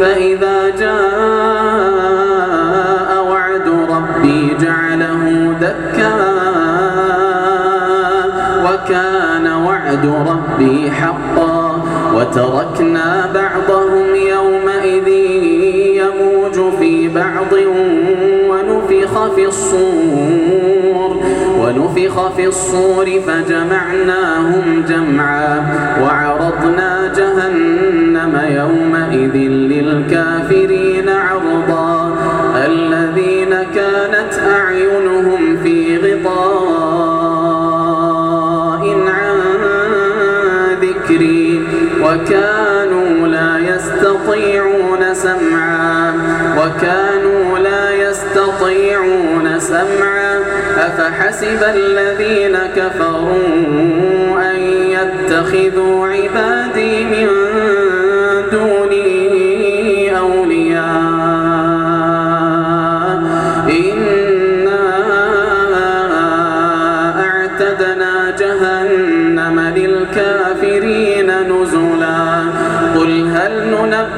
فإذا جاء وعد ربي جعله دكا وكان وعد ربي حقا وتركنا بعضهم يومئذ يموج في بعض ونفخ في الصور ونفخ في الصور فجمعناهم جمعا وكانوا لا يستطيعون سمعا. وكانوا لا يستطيعون سمعا. أفحسب الذين كفروا أن يتخذوا عبادي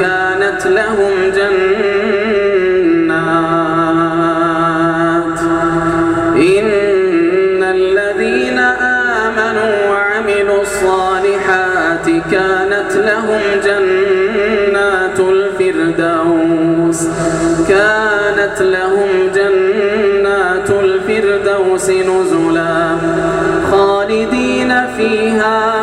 كانت لهم جنات. إن الذين آمنوا وعملوا الصالحات كانت لهم جنات الفردوس. كانت لهم جنات الفردوس نزلا خالدين فيها.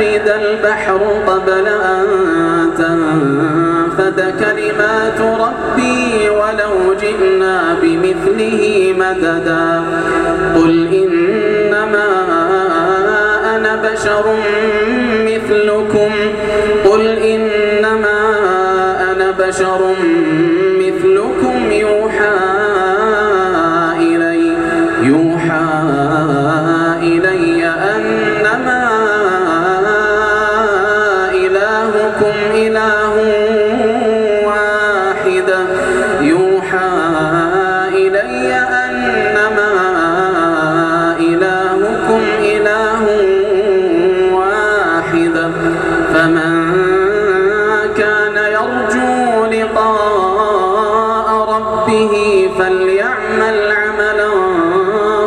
لنفد البحر قبل أن تنفد كلمات ربي ولو جئنا بمثله مددا. قل إنما أنا بشر مثلكم. قل إنما أنا بشر مثلكم يوحى إلي. يوحى